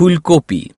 फूलकोपी।